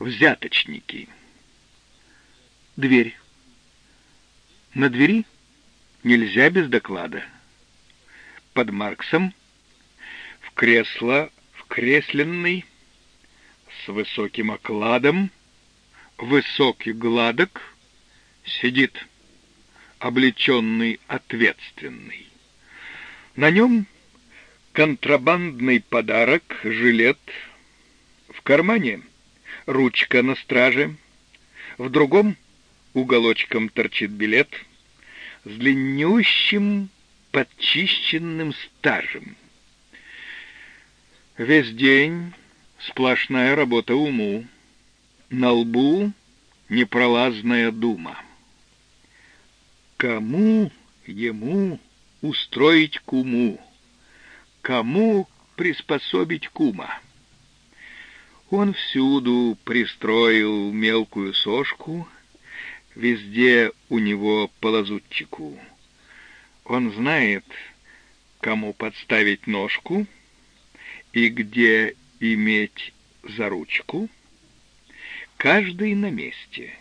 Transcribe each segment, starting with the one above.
взяточники. Дверь. На двери нельзя без доклада. Под Марксом в кресло, в кресленный, с высоким окладом, высокий гладок, сидит облеченный ответственный. На нем контрабандный подарок, жилет, в кармане ручка на страже, в другом уголочком торчит билет с длиннющим подчищенным стажем. Весь день сплошная работа уму, на лбу непролазная дума. Кому ему устроить куму? Кому приспособить кума? Он всюду пристроил мелкую сошку, везде у него по лазутчику. Он знает, кому подставить ножку и где иметь за ручку. Каждый на месте.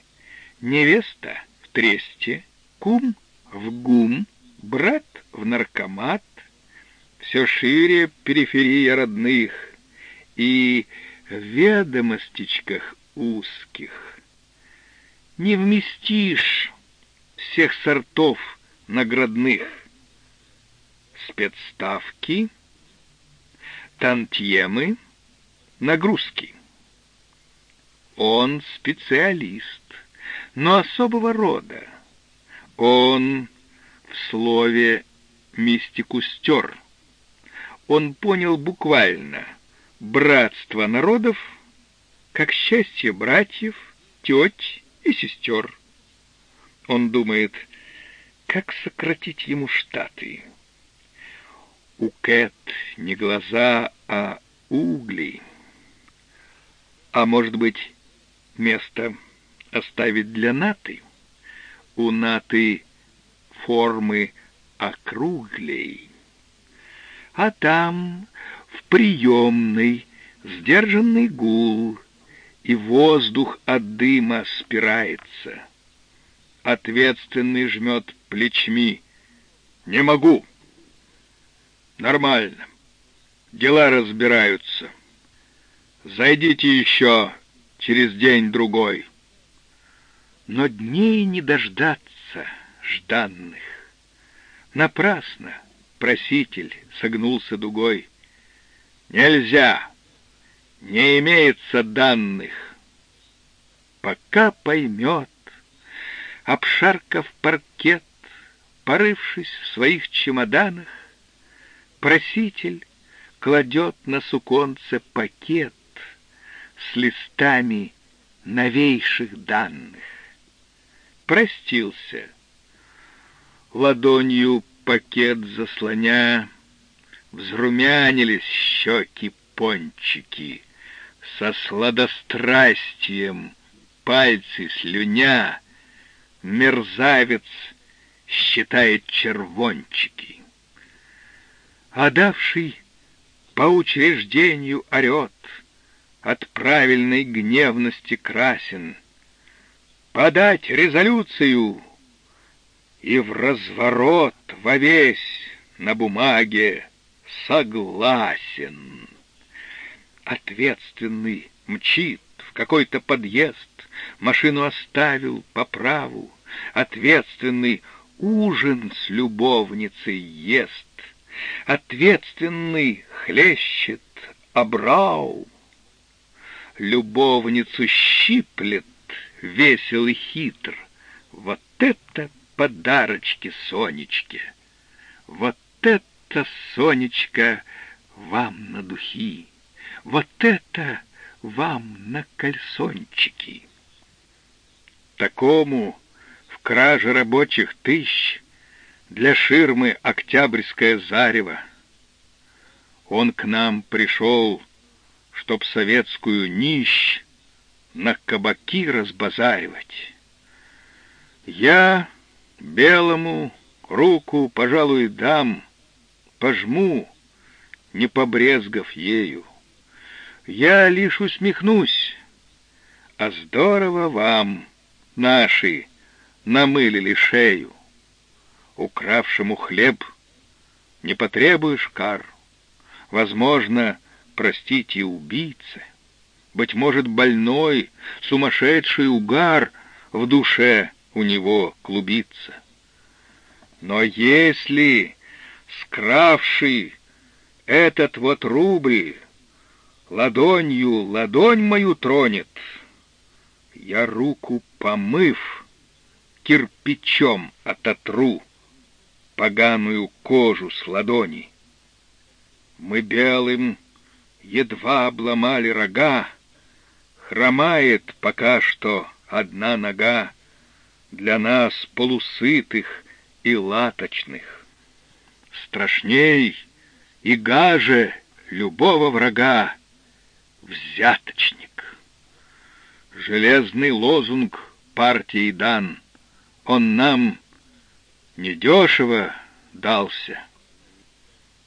Невеста в тресте, кум в гум, брат в наркомат, все шире периферия родных и ведомостичках узких. Не вместишь всех сортов наградных. Спецставки, тантьемы, нагрузки. Он специалист, но особого рода. Он в слове мистику стер. Он понял буквально — братство народов, как счастье братьев, теть и сестер. Он думает, как сократить ему штаты. У Кэт не глаза, а угли. А может быть, место оставить для Наты? У Наты формы округлей. А там в приемной сдержанный гул, и воздух от дыма спирается. Ответственный жмет плечми. «Не могу!» «Нормально. Дела разбираются. Зайдите еще через день-другой». Но дней не дождаться жданных. Напрасно проситель согнулся дугой. Нельзя. Не имеется данных. Пока поймет, обшаркав паркет, порывшись в своих чемоданах, проситель кладет на суконце пакет с листами новейших данных. Простился. Ладонью пакет заслоня, Взрумянились щеки пончики, Со сладострастием пальцы слюня, Мерзавец считает червончики. Отдавший по учреждению орет, От правильной гневности красен, Подать резолюцию и в разворот во весь на бумаге согласен. Ответственный мчит в какой-то подъезд, машину оставил по праву. Ответственный ужин с любовницей ест. Ответственный хлещет обрау. Любовницу щиплет весел и хитр. Вот это подарочки Сонечке! Вот это это, Сонечка, вам на духи, вот это вам на кальсончики. Такому в краже рабочих тысяч для ширмы октябрьское зарево. Он к нам пришел, чтоб советскую нищ на кабаки разбазаривать. Я белому руку, пожалуй, дам — пожму, не побрезгав ею. Я лишь усмехнусь, А здорово вам, наши, намылили шею. Укравшему хлеб не потребуешь кар. Возможно, простить и убийце. Быть может, больной, сумасшедший угар в душе у него клубится. Но если скравший этот вот рубль ладонью ладонь мою тронет, я руку помыв, кирпичом ототру поганую кожу с ладони. Мы белым едва обломали рога, хромает пока что одна нога для нас полусытых и латочных. Страшней и гаже любого врага взяточник. Железный лозунг партии дан, он нам недешево дался.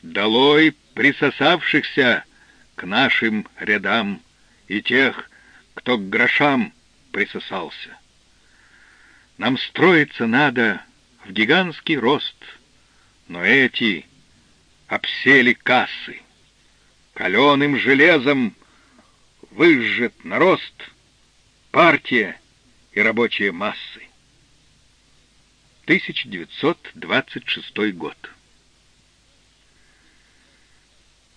Долой присосавшихся к нашим рядам и тех, кто к грошам присосался. Нам строиться надо в гигантский рост, но эти обсели кассы. Каленым железом выжжет на рост партия и рабочие массы. 1926 год.